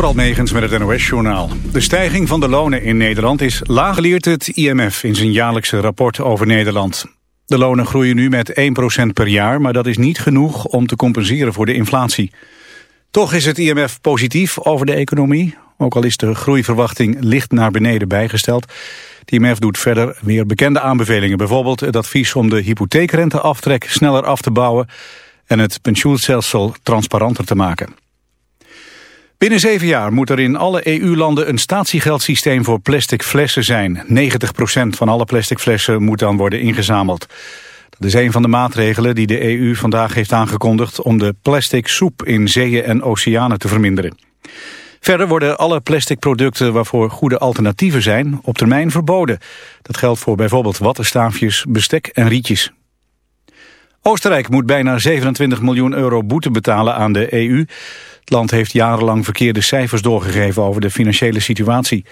Vooral Megens met het NOS-journaal. De stijging van de lonen in Nederland is laag, leert het IMF in zijn jaarlijkse rapport over Nederland. De lonen groeien nu met 1% per jaar, maar dat is niet genoeg om te compenseren voor de inflatie. Toch is het IMF positief over de economie, ook al is de groeiverwachting licht naar beneden bijgesteld. Het IMF doet verder weer bekende aanbevelingen, bijvoorbeeld het advies om de hypotheekrenteaftrek sneller af te bouwen en het pensioenstelsel transparanter te maken. Binnen zeven jaar moet er in alle EU-landen een statiegeldsysteem voor plastic flessen zijn. 90% van alle plastic flessen moet dan worden ingezameld. Dat is een van de maatregelen die de EU vandaag heeft aangekondigd om de plastic soep in zeeën en oceanen te verminderen. Verder worden alle plastic producten waarvoor goede alternatieven zijn op termijn verboden. Dat geldt voor bijvoorbeeld wattenstaafjes, bestek en rietjes. Oostenrijk moet bijna 27 miljoen euro boete betalen aan de EU. Het land heeft jarenlang verkeerde cijfers doorgegeven over de financiële situatie.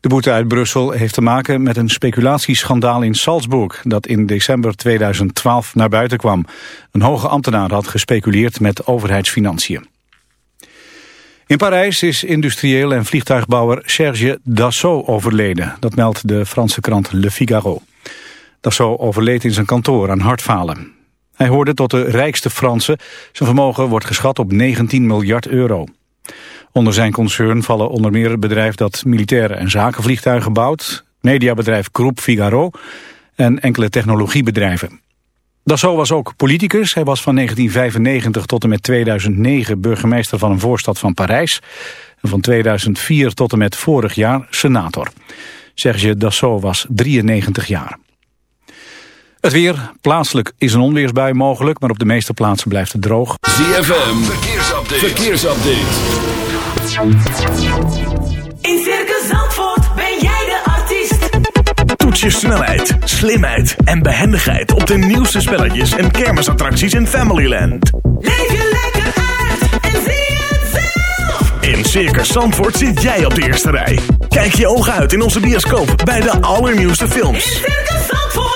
De boete uit Brussel heeft te maken met een speculatieschandaal in Salzburg... dat in december 2012 naar buiten kwam. Een hoge ambtenaar had gespeculeerd met overheidsfinanciën. In Parijs is industrieel en vliegtuigbouwer Serge Dassault overleden. Dat meldt de Franse krant Le Figaro. Dassault overleed in zijn kantoor aan hartfalen. Hij hoorde tot de rijkste Fransen. Zijn vermogen wordt geschat op 19 miljard euro. Onder zijn concern vallen onder meer het bedrijf dat militaire en zakenvliegtuigen bouwt, mediabedrijf Groupe Figaro en enkele technologiebedrijven. Dassault was ook politicus. Hij was van 1995 tot en met 2009 burgemeester van een voorstad van Parijs. En van 2004 tot en met vorig jaar senator. Serge Dassault was 93 jaar. Het weer. Plaatselijk is een onweersbui mogelijk, maar op de meeste plaatsen blijft het droog. ZFM. Verkeersupdate. Verkeersupdate. In Circus Zandvoort ben jij de artiest. Toets je snelheid, slimheid en behendigheid op de nieuwste spelletjes en kermisattracties in Familyland. Leef je lekker uit en zie het zelf. In Circus Zandvoort zit jij op de eerste rij. Kijk je ogen uit in onze bioscoop bij de allernieuwste films. In Circus Zandvoort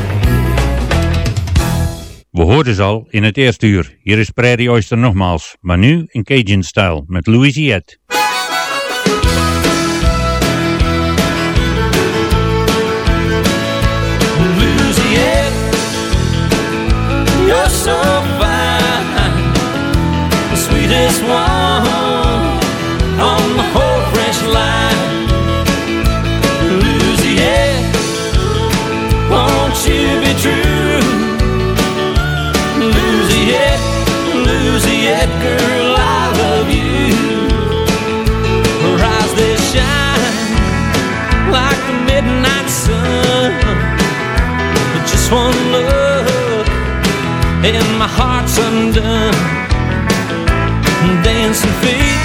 We hoorden ze al in het eerste uur. Hier is Prairie Oyster nogmaals, maar nu in Cajun-stijl met Louisiette. Fine, the sweetest one and my heart's undone. Dancing feet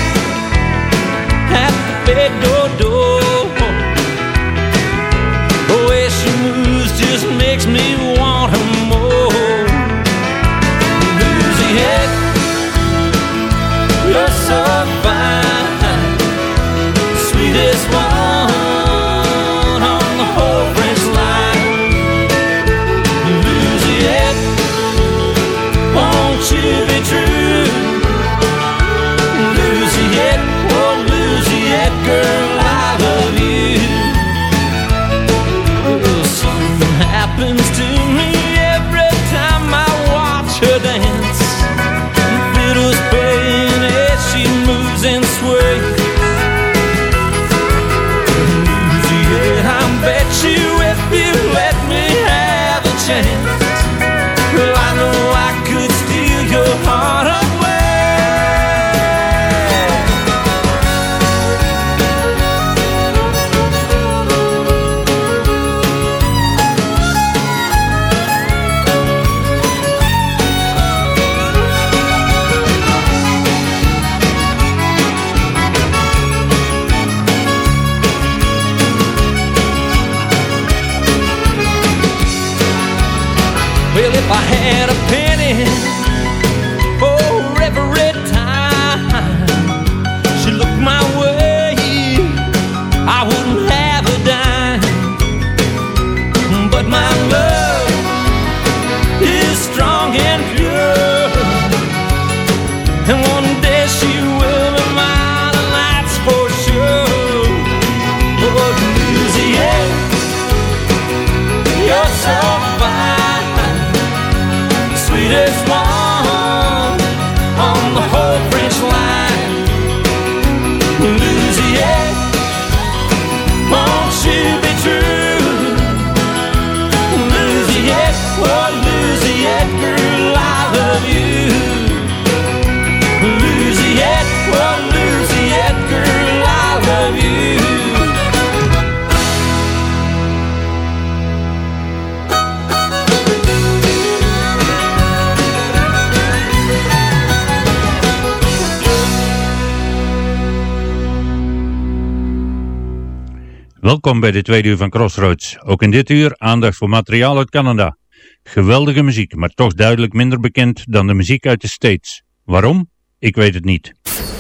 Welkom bij de tweede uur van Crossroads. Ook in dit uur aandacht voor materiaal uit Canada. Geweldige muziek, maar toch duidelijk minder bekend dan de muziek uit de States. Waarom? Ik weet het niet.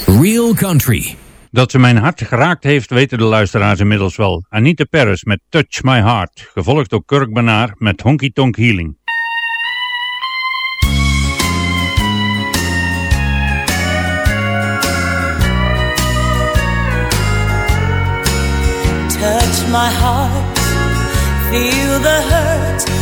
Real Country. Dat ze mijn hart geraakt heeft, weten de luisteraars inmiddels wel. Anita Paris met Touch My Heart, gevolgd door Kirk Benaar met Honky Tonk Healing. touch my heart, feel the hurt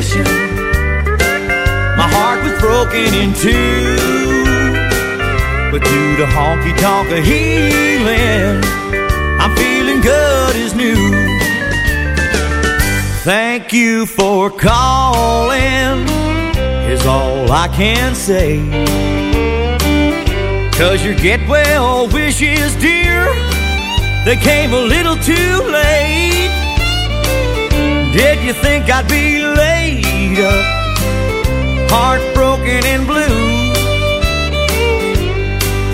confession My heart was broken in two But due to honky-tonk healing I'm feeling good as new Thank you for calling is all I can say. Cause your get well wishes, dear, they came a little too late. Did you think I'd be late? Up, heartbroken and blue,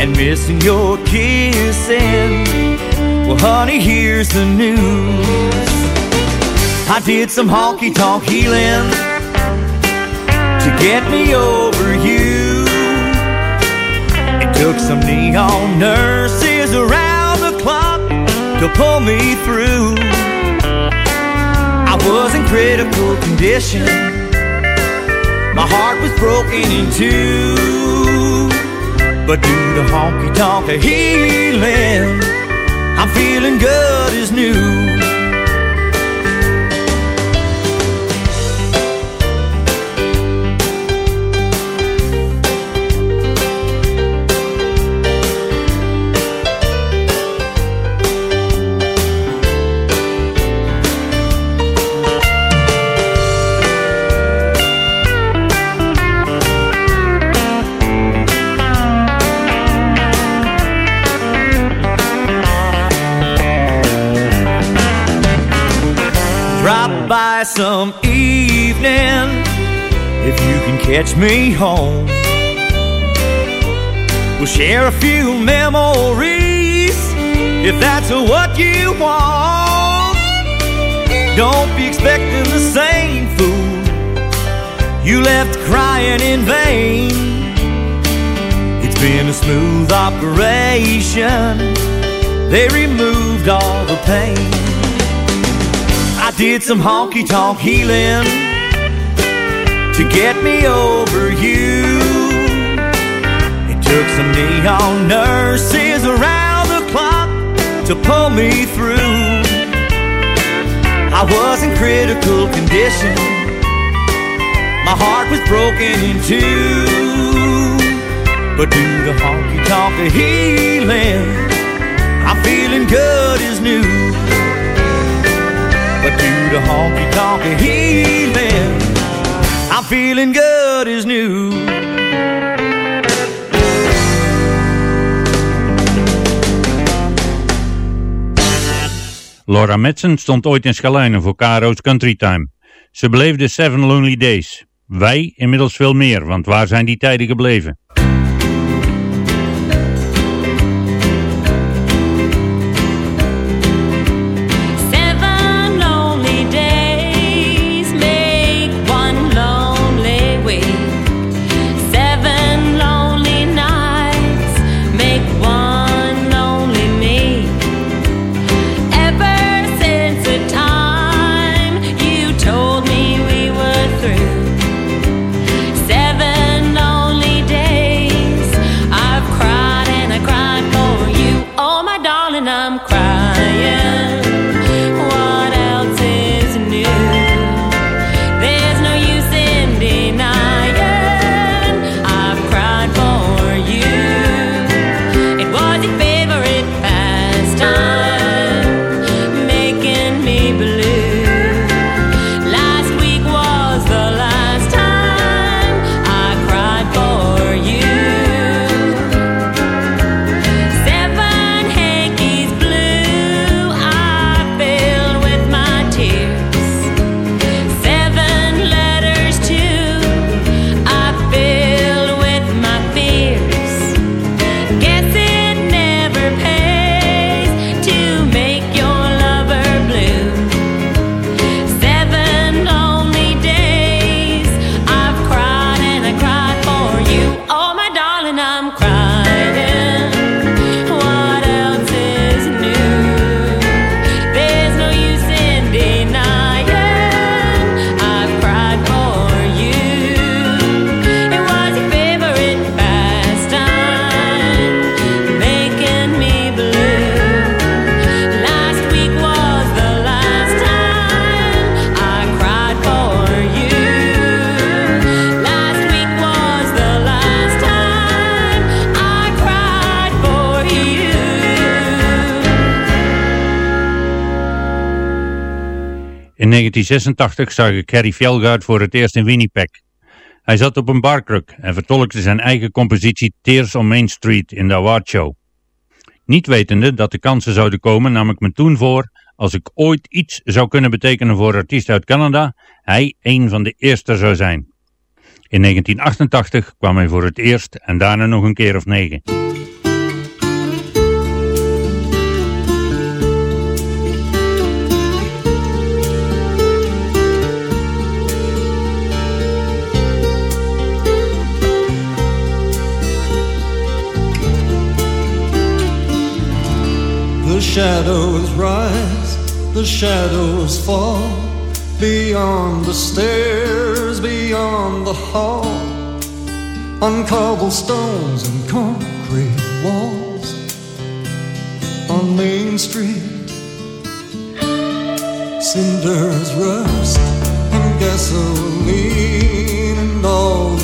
and missing your kissing? Well, honey, here's the news. I did some honky tonk healing to get me over you. It took some neon nurses around the clock to pull me through. I was in critical condition. My heart was broken in two. But due to honky tonk healing, I'm feeling good as new. Some evening if you can catch me home. We'll share a few memories if that's what you want. Don't be expecting the same fool you left crying in vain. It's been a smooth operation, they removed all the pain. Did some honky tonk healing to get me over you. It took some neon nurses around the clock to pull me through. I was in critical condition. My heart was broken in two. But due to honky tonk healing, I'm feeling good as new. To honky tonk healing, I'm feeling good as new. Laura Madsen stond ooit in Schelijnen voor KRO's Country Time. Ze beleefde Seven Lonely Days. Wij inmiddels veel meer, want waar zijn die tijden gebleven? 1986 zag ik Harry Fjellgaard voor het eerst in Winnipeg. Hij zat op een barkruk en vertolkte zijn eigen compositie Tears on Main Street in de Award Show. Niet wetende dat de kansen zouden komen nam ik me toen voor, als ik ooit iets zou kunnen betekenen voor artiesten uit Canada, hij een van de eerste zou zijn. In 1988 kwam hij voor het eerst en daarna nog een keer of negen. The shadows rise, the shadows fall Beyond the stairs, beyond the hall. On cobblestones and concrete walls On Main Street. Cinders rust and gasoline And all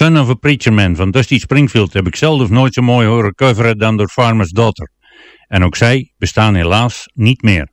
Son of a Preacher Man van Dusty Springfield heb ik zelf nooit zo mooi horen coveren dan door Farmer's Daughter. En ook zij bestaan helaas niet meer.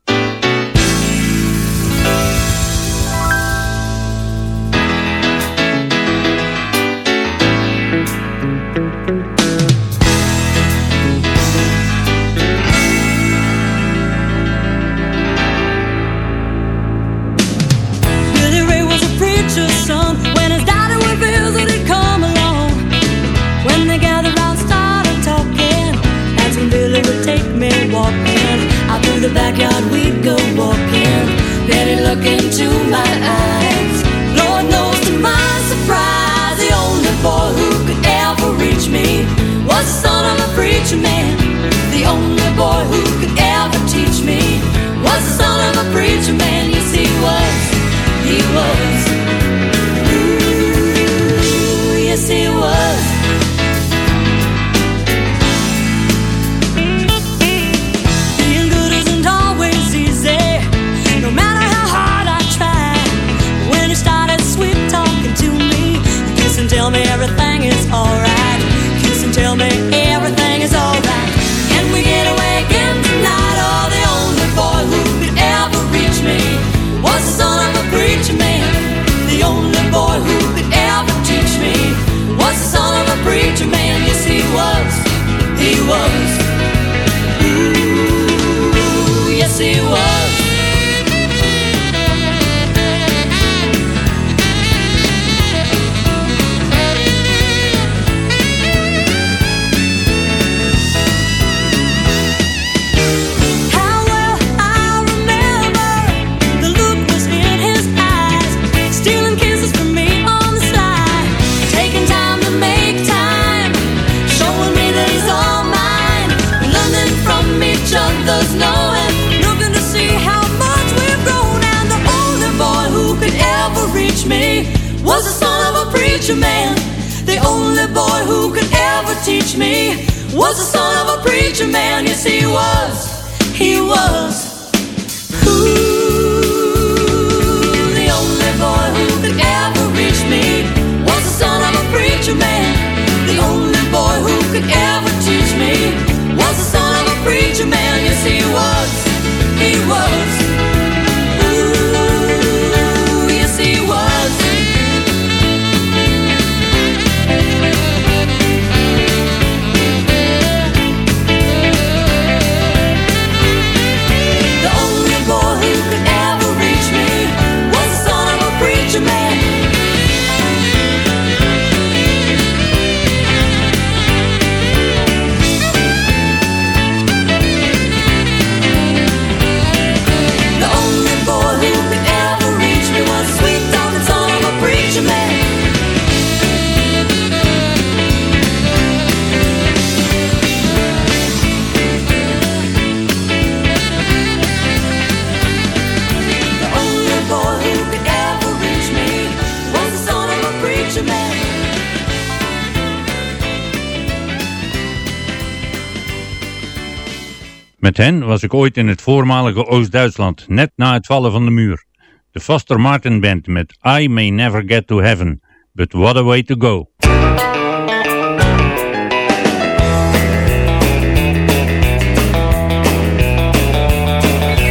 Met was ik ooit in het voormalige Oost-Duitsland, net na het vallen van de muur. De Foster Martin Band met I May Never Get to Heaven, but what a way to go.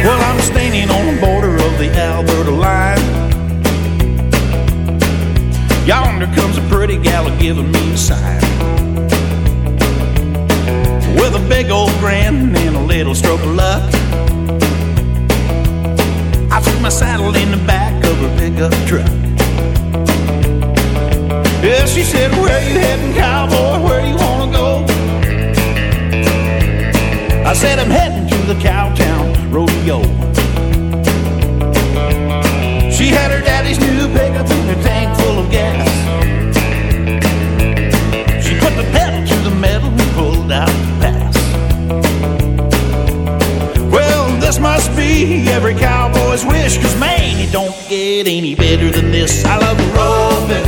Well, I'm standing on the border of the Alberta line. Yonder comes a pretty gal giving me a sign. With a big old grin stroke of luck. I threw my saddle in the back of her pickup truck. Yeah, she said, Where you heading, cowboy? Where you wanna go? I said, I'm heading to the Cowtown Rodeo. She had her daddy's new pickup and a tank full of gas. Every cowboy's wish, cause man, it don't get any better than this. I love roping,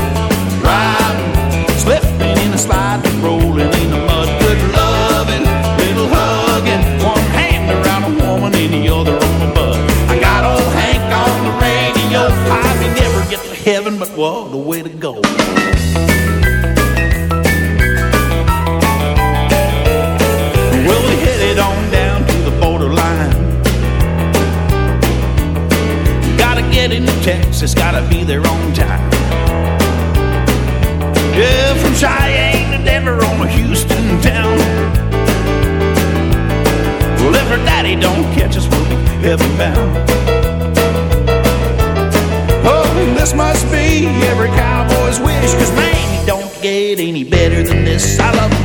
riding, slipping in a slide, rolling in the mud, good loving, little hugging, one hand around a woman and the other on the butt. I got old Hank on the radio, I may never get to heaven, but what a way to go. Texas, gotta be their own time. Yeah, from Cheyenne to Denver on a Houston town. Well, if her daddy don't catch us, we'll be heaven bound. Oh, this must be every cowboy's wish, cause man, it don't get any better than this. I love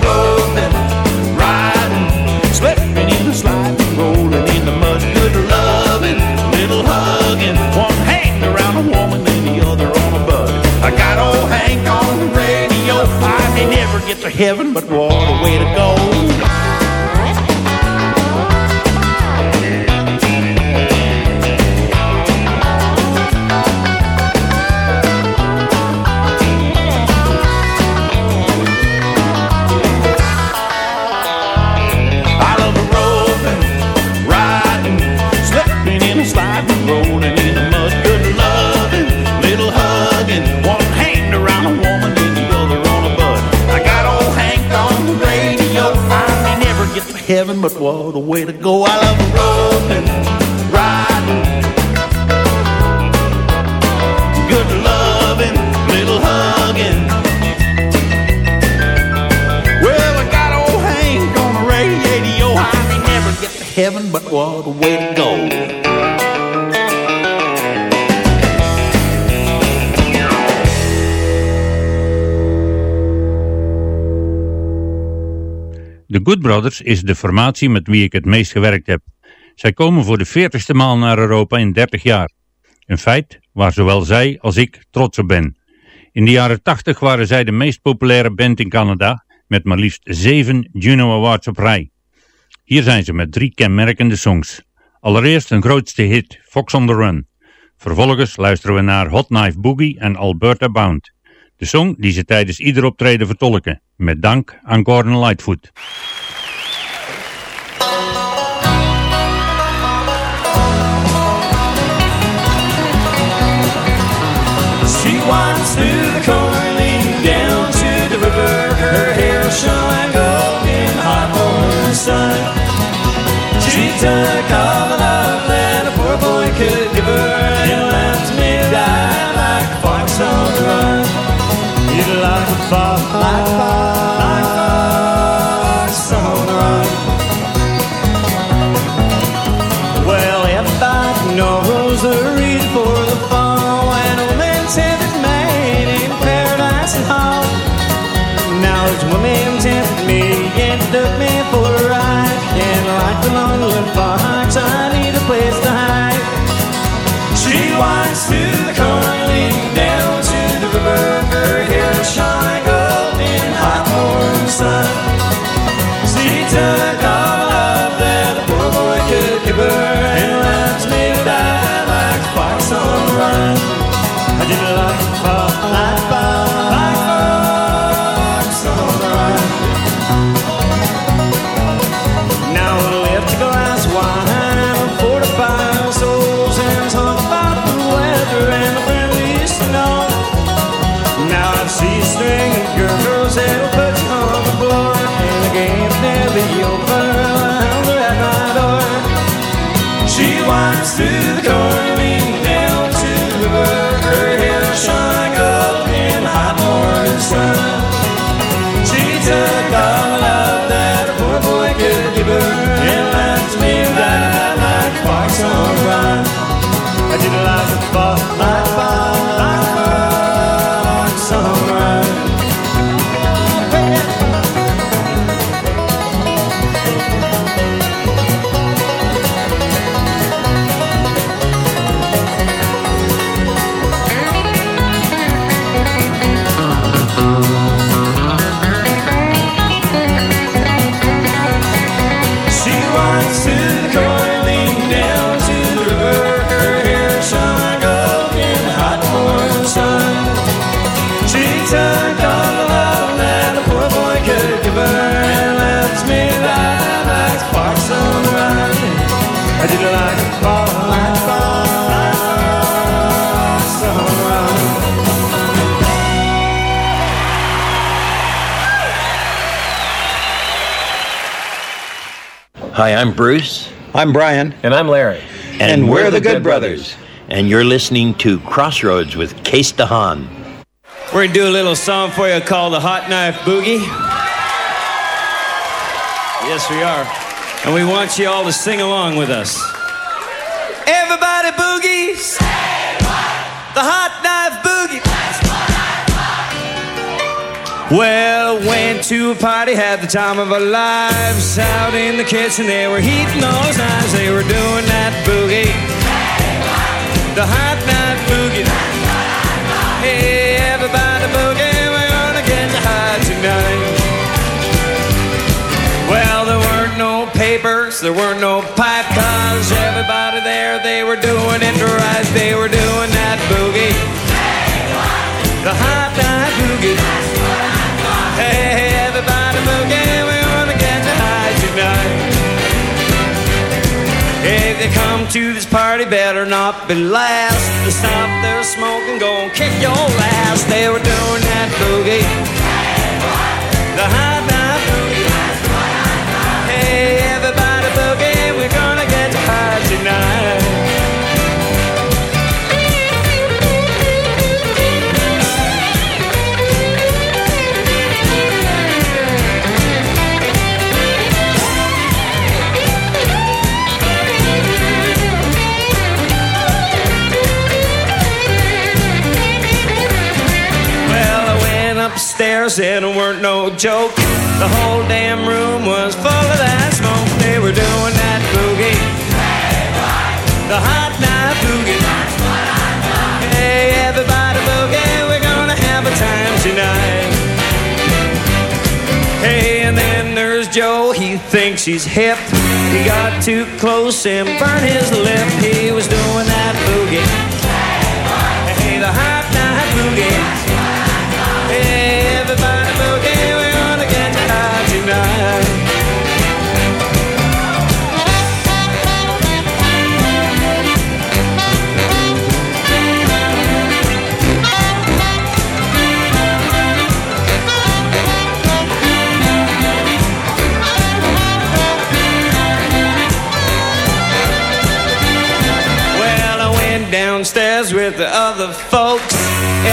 to heaven, but what a way to go. But what a way to go. I love roping, riding, good loving, little hugging. Well, I got old Hank on the radio. I may never get to heaven, but what a way to go. Good Brothers is de formatie met wie ik het meest gewerkt heb. Zij komen voor de veertigste maal naar Europa in 30 jaar. Een feit waar zowel zij als ik trots op ben. In de jaren 80 waren zij de meest populaire band in Canada met maar liefst 7 Juno Awards op rij. Hier zijn ze met drie kenmerkende songs. Allereerst hun grootste hit, Fox on the Run. Vervolgens luisteren we naar Hot Knife Boogie en Alberta Bound. De song die ze tijdens ieder optreden vertolken, met dank aan Gordon Lightfoot. She I'm Bruce. I'm Brian. And I'm Larry. And, And we're the Good Brothers. And you're listening to Crossroads with Kees de Haan. We're gonna do a little song for you called the Hot Knife Boogie. Yes, we are. And we want you all to sing along with us. Everybody boogies! The Hot Well, went to a party, had the time of our lives out in the kitchen. They were heating those knives, they were doing that boogie, the hot knife boogie. Hey, everybody boogie, we're gonna get high tonight. Well, there weren't no papers, there weren't no pipe cars. Everybody there, they were doing it right. They were doing that boogie, the hot knife boogie to get high tonight If they come to this party, better not be last. To stop their smoking, go and kick your ass. They were doing that boogie. The hot knife boogie. Hey, everybody boogie, we're gonna get high tonight. Upstairs it weren't no joke. The whole damn room was full of that smoke. They were doing that boogie. Hey, The hot knife boogie. Hey, everybody boogie, we're gonna have a time tonight. Hey, and then there's Joe, he thinks he's hip. He got too close and burned his lip. He was doing that boogie. With the other folks.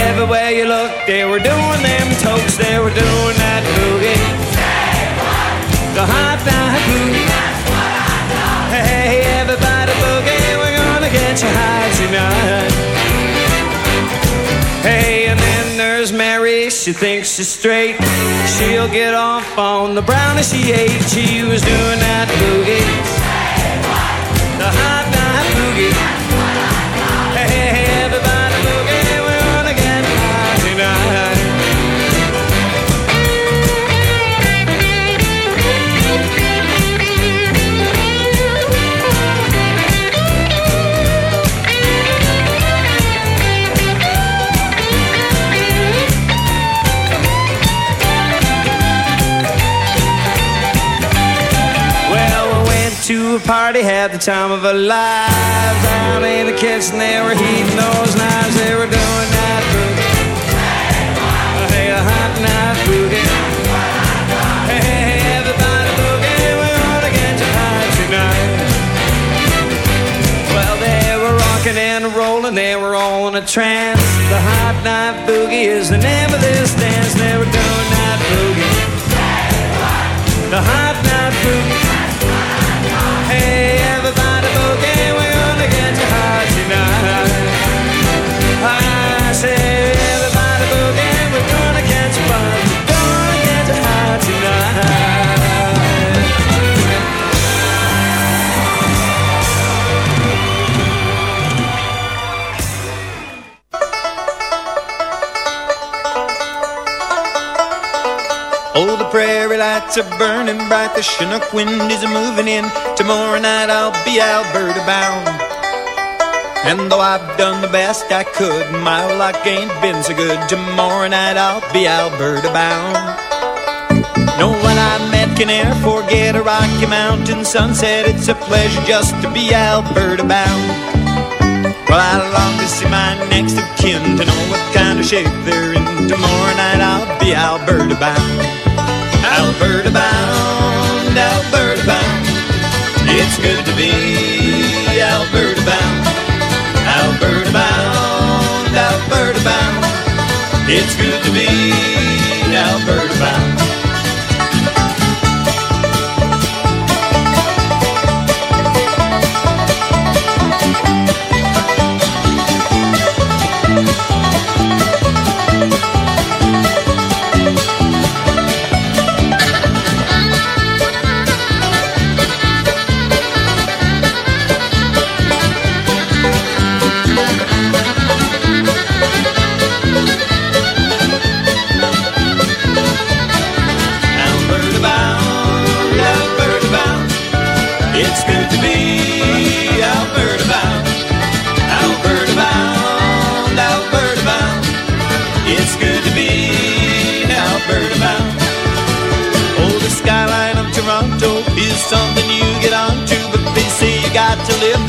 Everywhere you look, they were doing them tokes. They were doing that boogie. The hot knife boogie. Hey, everybody boogie, we're gonna get you high tonight. Hey, and then there's Mary, she thinks she's straight. She'll get off on the brownie she ate. She was doing that boogie. The hot party, had the time of our lives. Down in the kitchen, they were heating those knives. They were doing that boogie. Hey, a hot knife boogie. Hey, everybody boogie, we're gonna get you high tonight. Well, they were rocking and rolling, they were all in a trance. The hot knife boogie is the name of this dance. They were doing that boogie. The hot knife boogie. Lights are burning bright, the Chinook wind is moving in. Tomorrow night I'll be Alberta bound. And though I've done the best I could, my luck ain't been so good. Tomorrow night I'll be Alberta bound. No one I met can ever forget a Rocky Mountain sunset. It's a pleasure just to be Alberta bound. Well, I long to see my next of kin to know what kind of shape they're in. Tomorrow night I'll be Alberta bound. Alberta bound, Alberta bound. It's good to be Alberta bound. Alberta bound, Alberta bound. It's good to be Alberta bound.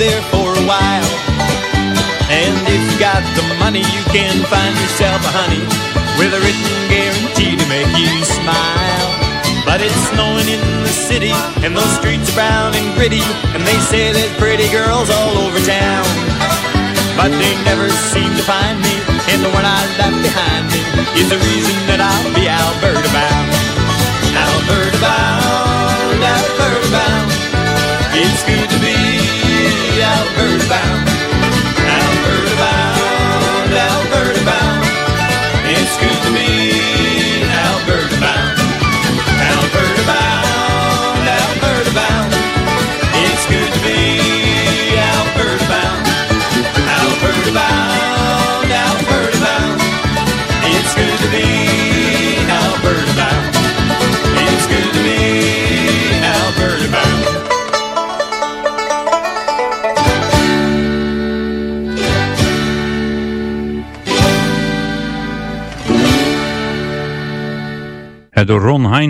There for a while. And if you got the money, you can find yourself a honey with a written guarantee to make you smile. But it's snowing in the city, and those streets are brown and gritty, and they say there's pretty girls all over town. But they never seem to find me, and the one I left behind me is the reason that I'll be Alberta bound. Alberta bound, Alberta bound. It's good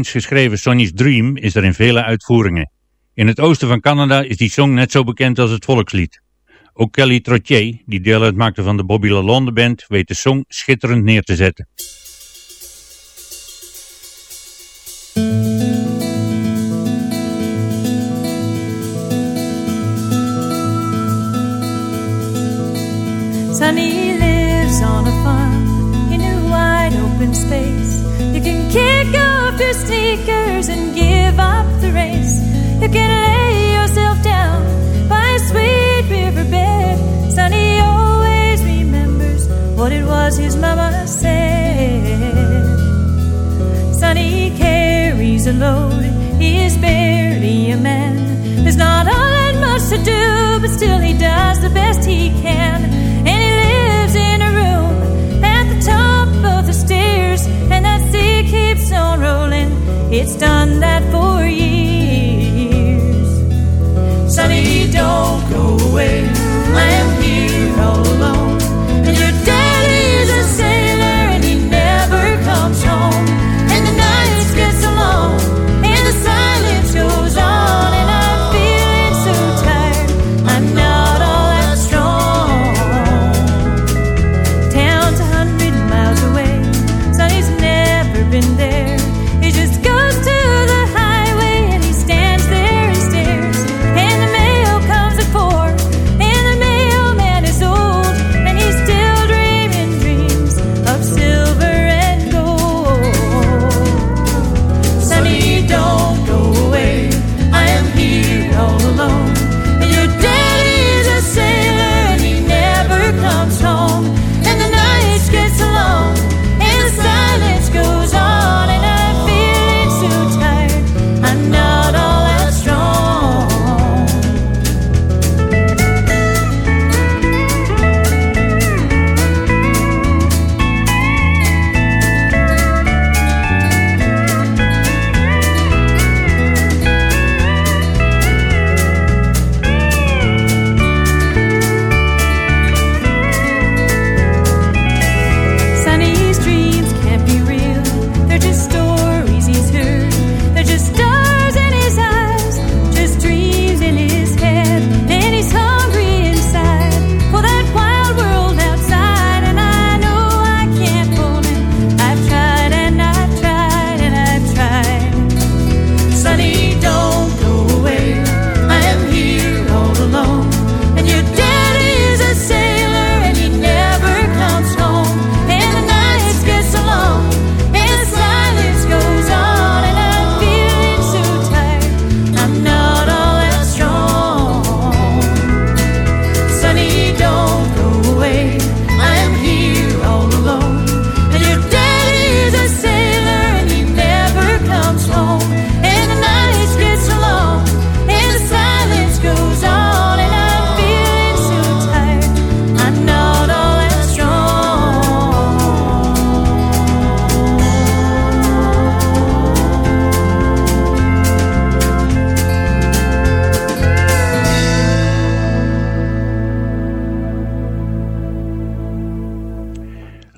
Geschreven Sonny's Dream is er in vele uitvoeringen. In het oosten van Canada is die song net zo bekend als het volkslied. Ook Kelly Trottier, die deel uitmaakte van de Bobby Lalonde Band, weet de song schitterend neer te zetten. Sonny lives on a farm in a wide open space. You can kick your sneakers and give up the race. You can lay yourself down by a sweet riverbed. Sonny always remembers what it was his mama said. Sonny carries a load, he is barely a man. There's not all that much to do, but still he does the best he can. It's done that for years. Sonny, don't go away. I am here all alone.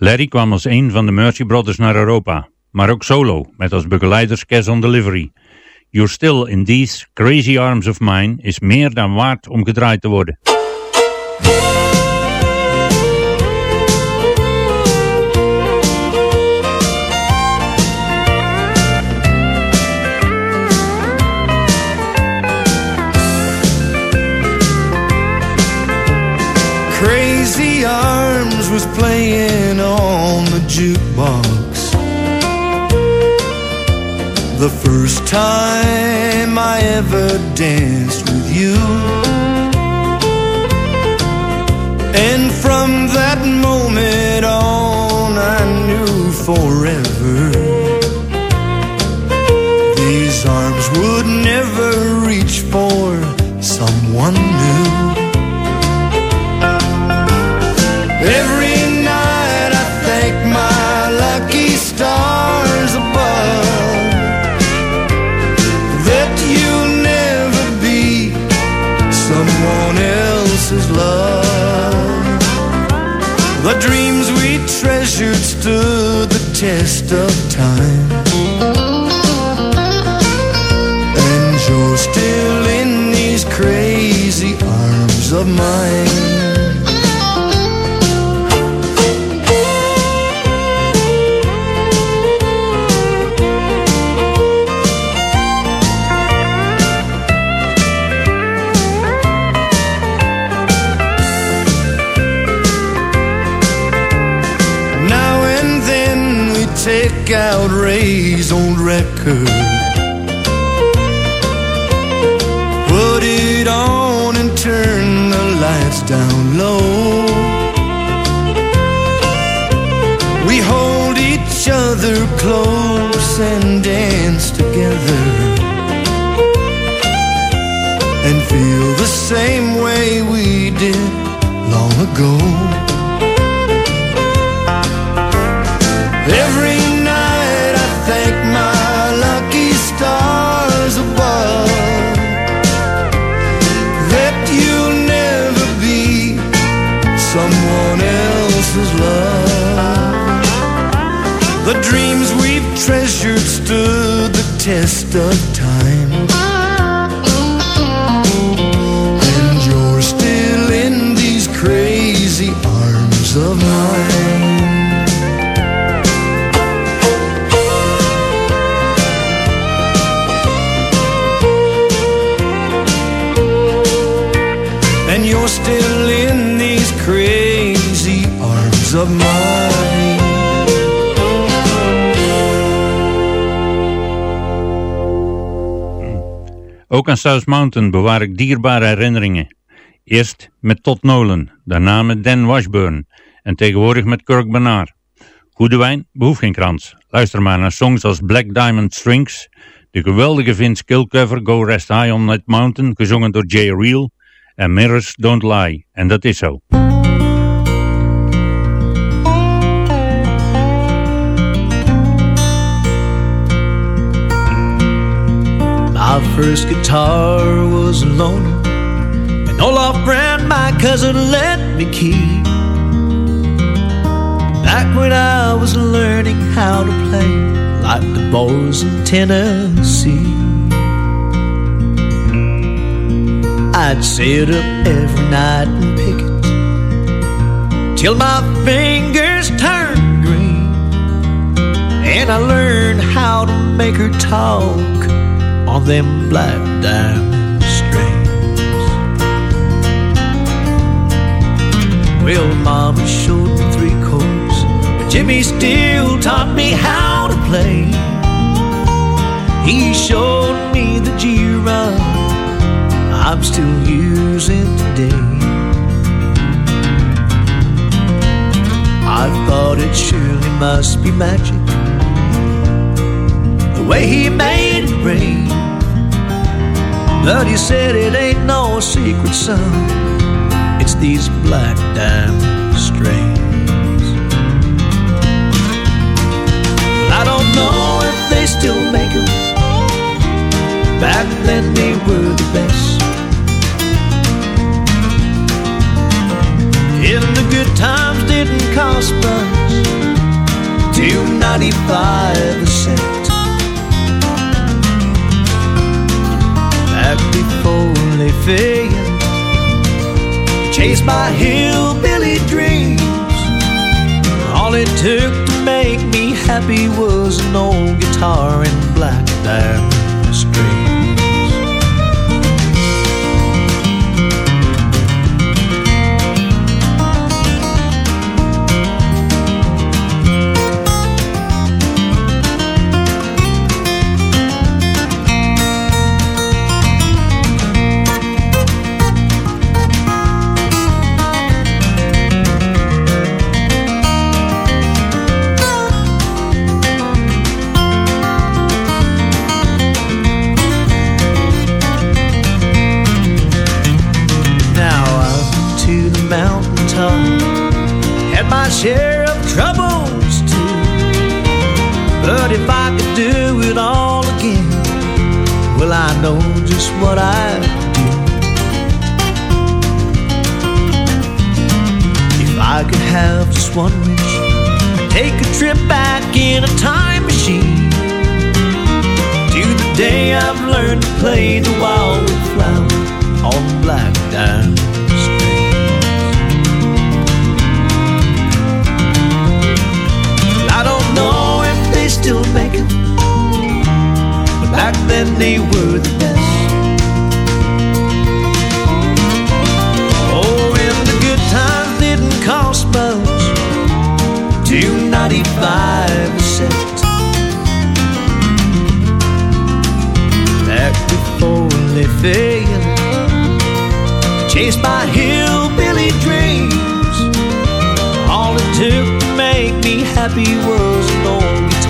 Larry kwam als een van de Mercy Brothers naar Europa, maar ook solo, met als begeleiders Cash on Delivery. You're Still in These Crazy Arms of Mine is meer dan waard om gedraaid te worden. Was playing on the jukebox. The first time I ever danced with you. And from that moment on, I knew forever these arms would never reach for someone test of time. And you're still in these crazy arms of mine. Record. Put it on and turn the lights down low. We hold each other close and dance together. And feel the same way we did long ago. Test of time. And you're still in these crazy arms of mine. and you're still in these crazy arms of mine. Ook aan South Mountain bewaar ik dierbare herinneringen. Eerst met Todd Nolan, daarna met Dan Washburn en tegenwoordig met Kirk Bernard. Goede wijn behoeft geen krans. Luister maar naar songs als Black Diamond Strings, de geweldige Vince Gill cover Go Rest High on That Mountain, gezongen door Jay Reel, en Mirrors Don't Lie. En dat is zo. My first guitar was a loaner, an Olaf brand my cousin let me keep. Back when I was learning how to play, like the boys in Tennessee. I'd sit up every night and pick it till my fingers turned green, and I learned how to make her talk on them black diamond strings. Well, Mama showed me three chords, but Jimmy still taught me how to play. He showed me the G run I'm still using today. I thought it surely must be magic the way he made rain. But he said it ain't no secret, son. It's these black diamond strings. Well, I don't know if they still make them. Back then they were the best. And the good times didn't cost much. Two ninety-five a cent. fail Chase my hillbilly dreams. All it took to make me happy was an old guitar in black diamond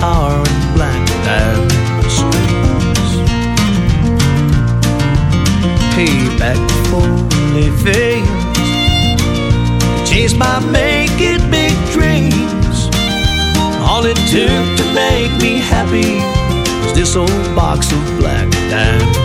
tar and black down the streets. Payback fully fails. Chase my naked big dreams. All it took to make me happy was this old box of black diamonds.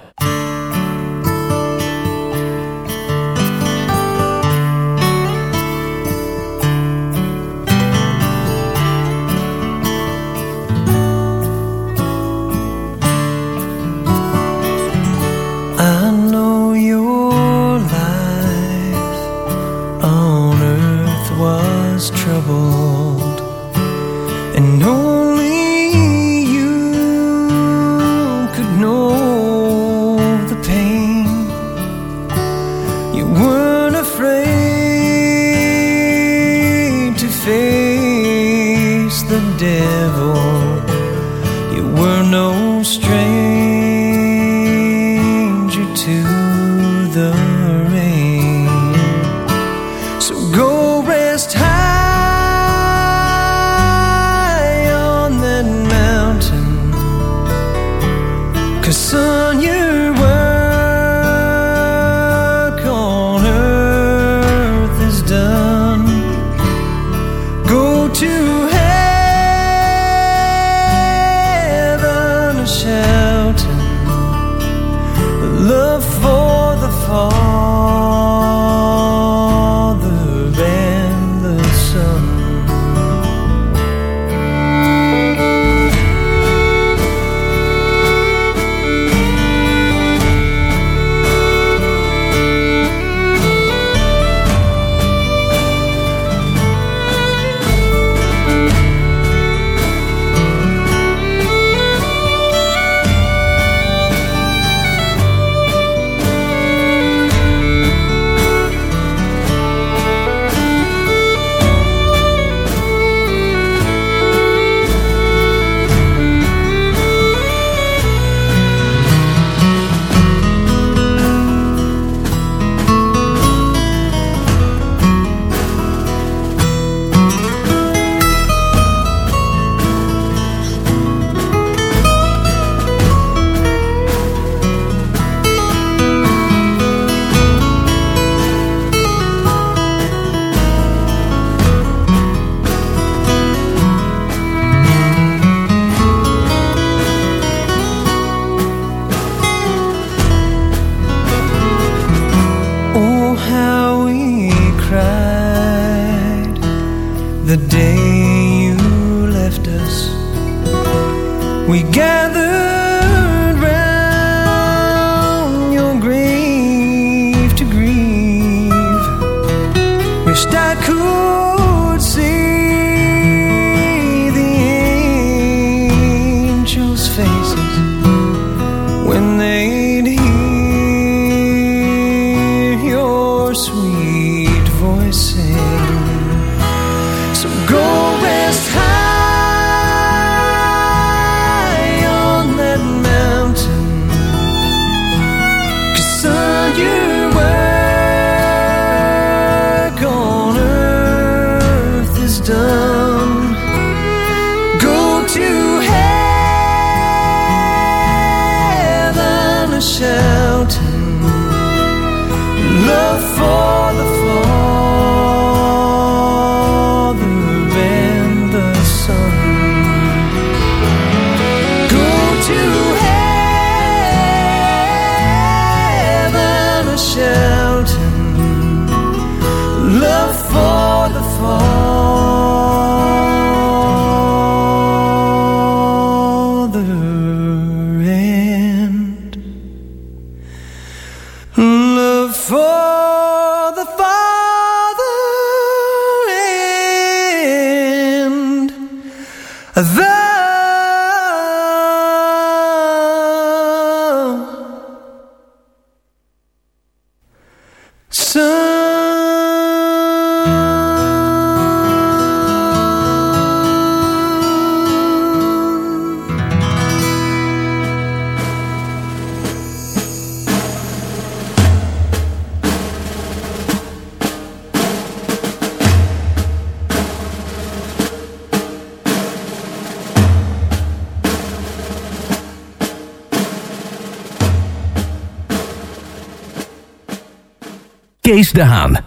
De Haan.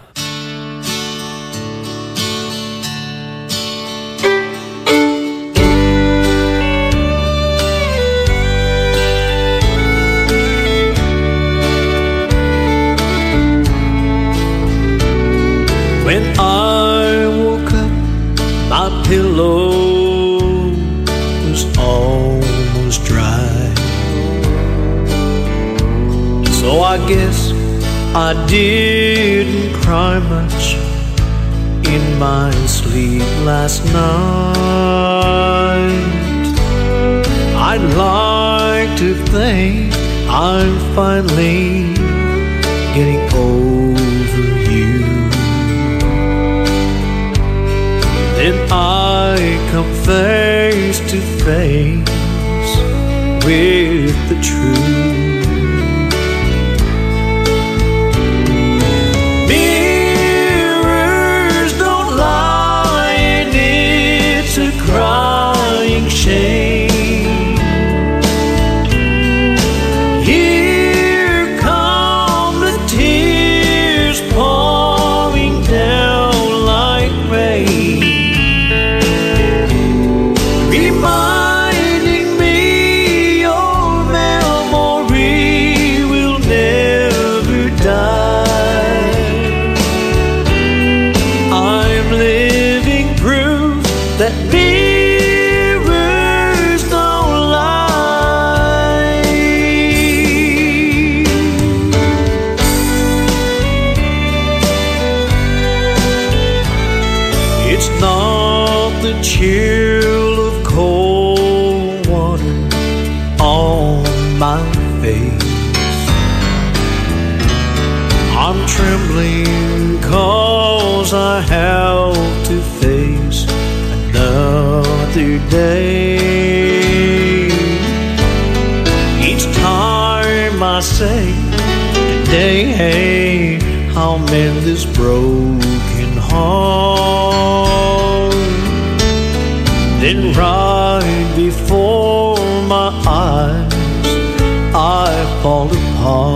When I woke up, my pillow was almost dry. So I guess I didn't cry much in my sleep last night. I'd like to think I'm finally getting over you. Then I come face to face with the truth. Each time I say today I'll mend this broken heart. Then right before my eyes I fall apart.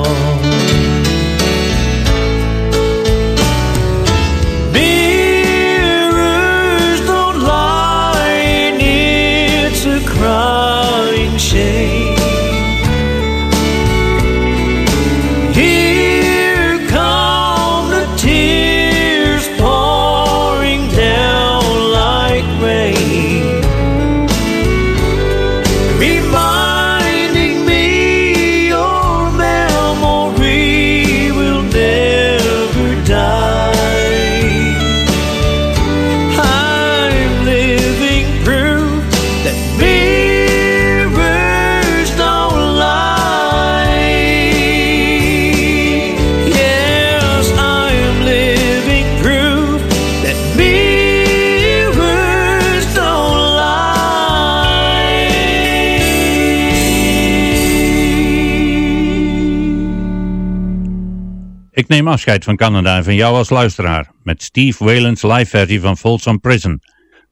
Ik neem afscheid van Canada en van jou als luisteraar met Steve Whalen's live versie van Folsom Prison.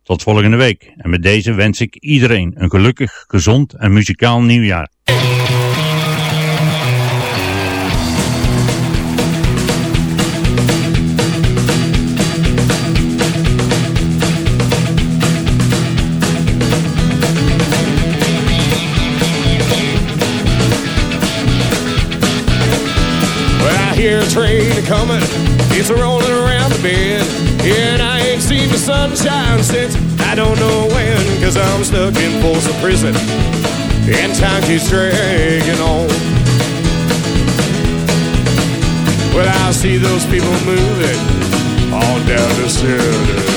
Tot volgende week en met deze wens ik iedereen een gelukkig, gezond en muzikaal nieuwjaar. Train a coming, it's rolling around the bend. And I ain't seen the sunshine since I don't know when, cause I'm stuck in Folsom Prison. And time keeps dragging on. Well, I see those people moving all down the center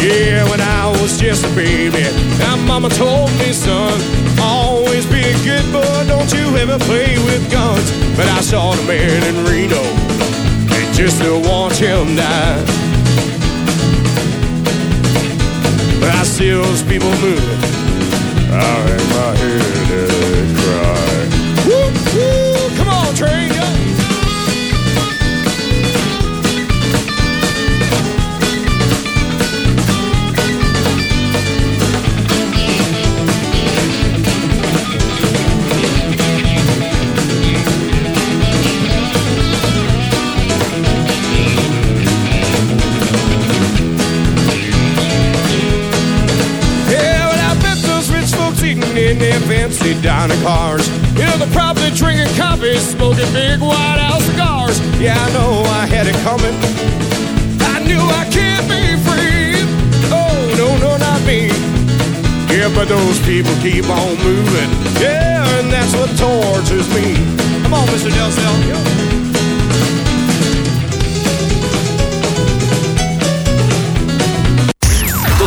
Yeah, when I was just a baby, my mama told me, son, always be a good boy, don't you ever play with guns. But I saw the man in Reno, and just to watch him die. But I see those people moving, I hang my head fancy diner cars. You know, they're probably drinking coffee, smoking big white house cigars. Yeah, I know I had it coming. I knew I can't be free. Oh, no, no, not me. Yeah, but those people keep on moving. Yeah, and that's what tortures me. Come on, Mr. Del